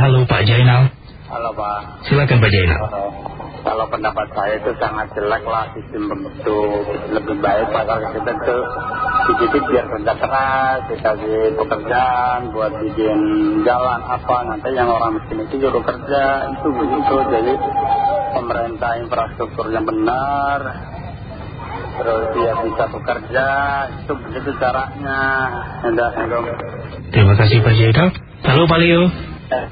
halo Pak Jainal. Halo Pak. Silakan Pak Jainal. Kalau pendapat saya itu sangat jelek lah sistem begitu lebih baik Pak kalau kita tuh dikit biar kerja keras, dikasih pekerjaan buat bikin jalan apa nanti yang orang miskin itu juru kerja itu begitu jadi pemerintah infrastruktur yang benar terus dia bisa bekerja itu begitu caranya Terima kasih Pak Jainal. Halo Pak Leo. Eh,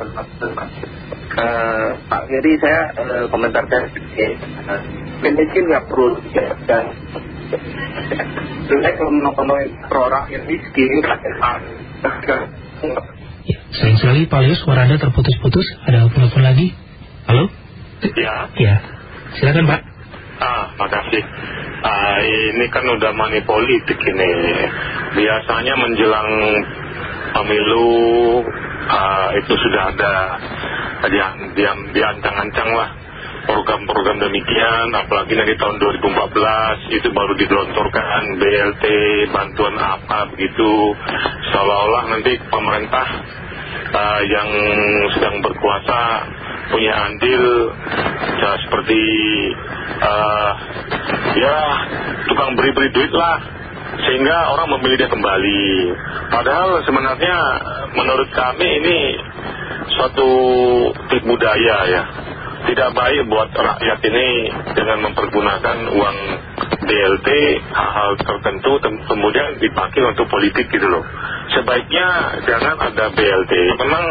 Uh, Pak Geri saya uh, komentar saya uh, mungkin nggak perlu dan saya kalau menolong orang yang miskin Ya, sayang sekali Pak Leo suara Anda terputus-putus. Ada telepon lagi? Halo? Ya, Ya, silakan Pak. ah, makasih. Ah, ini kan udah money politik ini. Biasanya menjelang pemilu ah, itu sudah ada yang, yang diancang-ancang lah program-program demikian. Apalagi nanti tahun 2014 itu baru digelontorkan BLT, bantuan apa begitu. Seolah-olah nanti pemerintah ah, yang sedang berkuasa punya andil ya, seperti ya tukang beri-beri duit lah sehingga orang memilih dia kembali. Padahal sebenarnya menurut kami ini suatu tipu daya ya. Tidak baik buat rakyat ini dengan mempergunakan uang BLT hal-hal tertentu kemudian dipakai untuk politik gitu loh. Sebaiknya jangan ada BLT memang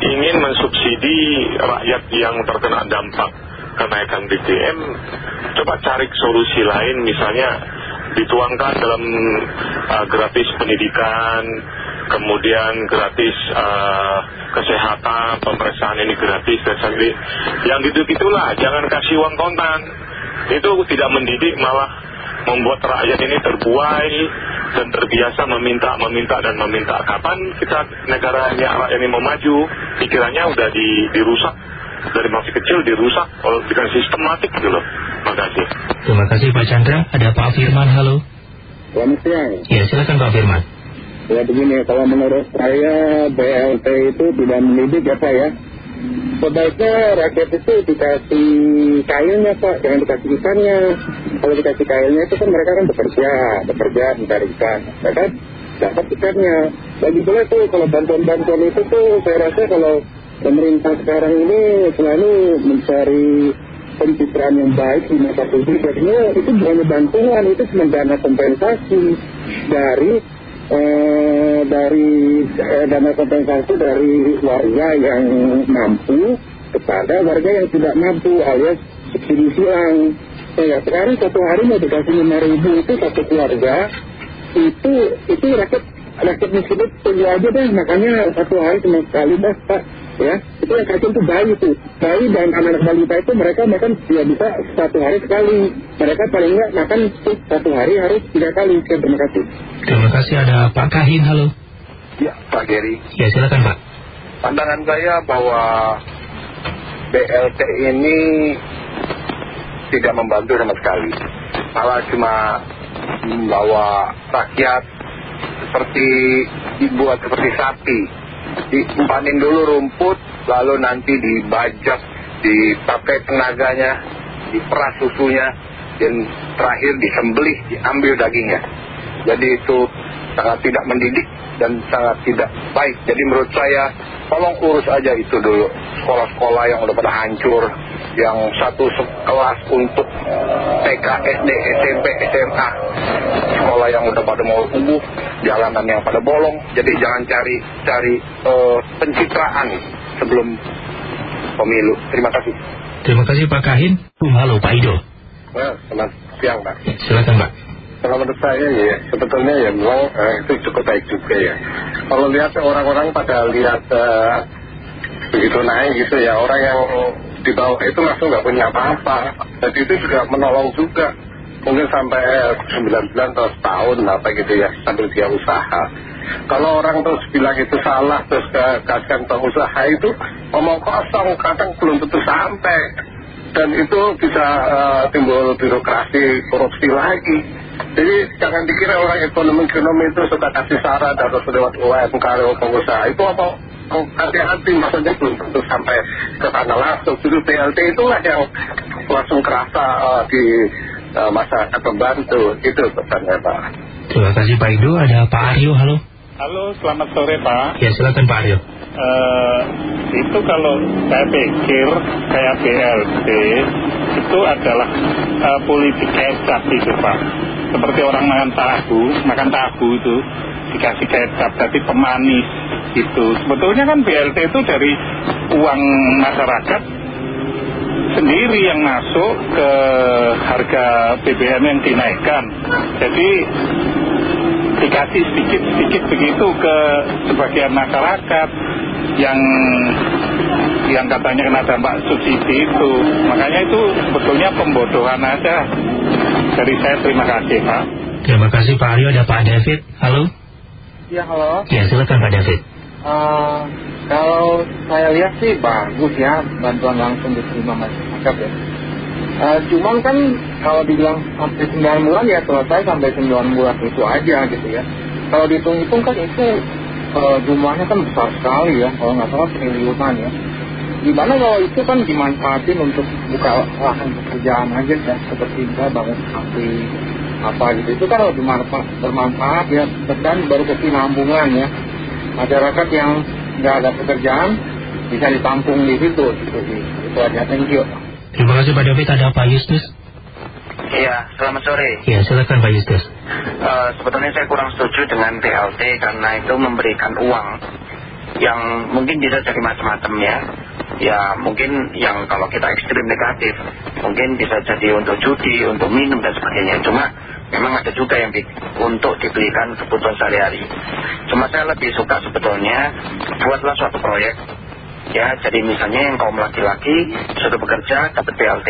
ingin mensubsidi rakyat yang terkena dampak kenaikan BBM coba cari solusi lain misalnya dituangkan dalam uh, gratis pendidikan kemudian gratis uh, kesehatan pemeriksaan ini gratis dan sebagainya yang gitu-gitulah jangan kasih uang kontan itu tidak mendidik malah membuat rakyat ini terbuai dan terbiasa meminta, meminta dan meminta. Kapan kita negaranya rakyat ini mau maju, pikirannya udah di, dirusak dari masih kecil dirusak dengan sistematik gitu loh. Makasih. Terima kasih Pak Chandra. Ada Pak Firman, halo. Selamat siang. Ya, silakan Pak Firman. Ya begini, kalau menurut saya BLT itu tidak mendidik ya Pak ya. Sebaiknya rakyat itu dikasih kailnya Pak, jangan dikasih ikannya. Kalau dikasih kailnya itu kan mereka kan bekerja, bekerja mencari ikan. Mereka dapat ikannya. Lagi pula tuh kalau bantuan-bantuan itu tuh saya rasa kalau pemerintah sekarang ini selalu mencari pencitraan yang baik di mata publik. Jadinya itu bukan bantuan, itu cuma dana kompensasi dari eh, dari eh, dana kompensasi dari warga yang mampu kepada warga yang tidak mampu alias subsidi silang. Ya, sekarang satu hari mau dikasih lima ribu itu satu keluarga itu itu rakyat rakyat miskin itu aja deh makanya satu hari cuma sekali dah pak ya. Itu yang kacau itu bayi tuh. Bayi dan anak-anak balita itu mereka makan ya bisa satu hari sekali. Mereka paling nggak makan tuh satu hari harus tiga kali. Oke, terima kasih. Terima kasih ada Pak Kahin, halo. Ya Pak Geri. Ya, silakan Pak. pandangan saya bahwa BLT ini tidak membantu sama sekali. Malah cuma membawa rakyat seperti dibuat seperti sapi diempanin dulu rumput lalu nanti dibajak dipakai tenaganya diperas susunya dan terakhir disembelih diambil dagingnya. Jadi itu sangat tidak mendidik dan sangat tidak baik. Jadi menurut saya tolong urus aja itu dulu sekolah-sekolah yang udah pada hancur yang satu kelas untuk TK, SD, SMP, SMA sekolah yang udah pada mau tumbuh jalanan yang pada bolong jadi jangan cari cari eh, pencitraan sebelum pemilu terima kasih Terima kasih Pak Kahin. Halo Pak Ido. selamat siang pak silakan Pak. Kalau menurut saya ya sebetulnya ya memang eh, itu cukup baik juga ya. Kalau lihat orang-orang pada lihat eh, begitu naik gitu ya orang yang di bawah itu langsung nggak punya apa-apa. Jadi itu juga menolong juga. Mungkin sampai 9 bulan atau setahun apa gitu ya sambil dia usaha. Kalau orang terus bilang itu salah terus ke kasihkan pengusaha itu ngomong kosong kadang belum tentu sampai. Dan itu bisa eh, timbul birokrasi korupsi lagi jadi jangan dikira orang ekonomi ekonomi itu sudah kasih saran atau lewat UMK lewat pengusaha. Itu apa? Oh, hati-hati maksudnya belum tentu sampai ke sana langsung. Justru BLT itulah yang langsung kerasa uh, di uh, masyarakat pembantu. Itu pesannya Pak. Terima kasih Pak Ido. Ada Pak Aryo halo. Halo selamat sore Pak. Ya silakan Pak Aryo. Uh, itu kalau saya pikir kayak BLT itu adalah uh, politik kecap itu Pak. Seperti orang makan tahu makan tahu itu dikasih kecap jadi pemanis gitu. Sebetulnya kan BLT itu dari uang masyarakat sendiri yang masuk ke harga BBM yang dinaikkan. Jadi dikasih sedikit-sedikit begitu ke sebagian masyarakat yang yang katanya kena dampak subsidi itu. Makanya itu sebetulnya pembodohan aja. Dari saya terima kasih Pak. Terima kasih Pak Aryo. Ada Pak David. Halo? Ya halo. Ya silakan Pak David. Uh, Kalau saya lihat sih bagus ya Bantuan langsung diterima masyarakat ya. Uh, Cuman kan kalau dibilang sampai 9 bulan ya selesai sampai 9 bulan itu aja gitu ya. Kalau dihitung-hitung kan itu jumlahnya kan besar sekali ya. Kalau nggak salah triliunan ya. Gimana kalau itu kan dimanfaatin untuk buka lahan pekerjaan aja ya Seperti misalnya bangun kafe apa gitu. Itu kan lebih bermanfaat ya. Dan baru kesinambungan ya. Masyarakat yang nggak ada pekerjaan bisa ditampung di situ. Gitu itu aja. Thank you. Terima kasih Pak David. Ada Pak Yustus Iya, selamat sore. Ya silakan Pak Yustus uh, Sebetulnya saya kurang setuju dengan BLT karena itu memberikan uang yang mungkin bisa jadi macam-macam ya. Ya mungkin yang kalau kita ekstrim negatif, mungkin bisa jadi untuk judi, untuk minum dan sebagainya. Cuma memang ada juga yang di, untuk dibelikan kebutuhan sehari-hari. Cuma saya lebih suka sebetulnya buatlah suatu proyek ya jadi misalnya yang kaum laki-laki sudah bekerja dapat BLT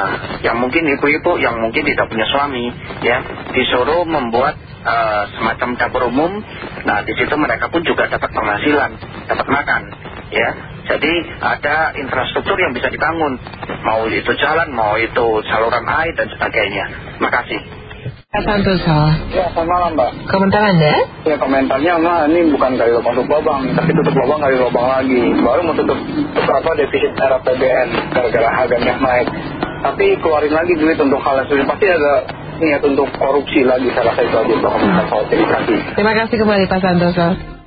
nah yang mungkin ibu-ibu yang mungkin tidak punya suami ya disuruh membuat uh, semacam dapur umum. Nah di situ mereka pun juga dapat penghasilan dapat makan ya. Jadi ada infrastruktur yang bisa dibangun. Mau itu jalan mau itu saluran air dan sebagainya. Makasih Pak Santoso. Ya selamat malam Mbak komentar Anda? Ya komentarnya mah ini bukan dari lubang tutup lubang tapi tutup lubang dari lubang lagi. Baru mau tutup, tutup apa defisit era PBN gara-gara harganya naik tapi keluarin lagi duit untuk hal yang pasti ada niat untuk korupsi lagi. Salah satu aja untuk komentar soal terima kasih. Terima kasih kembali Pak Santoso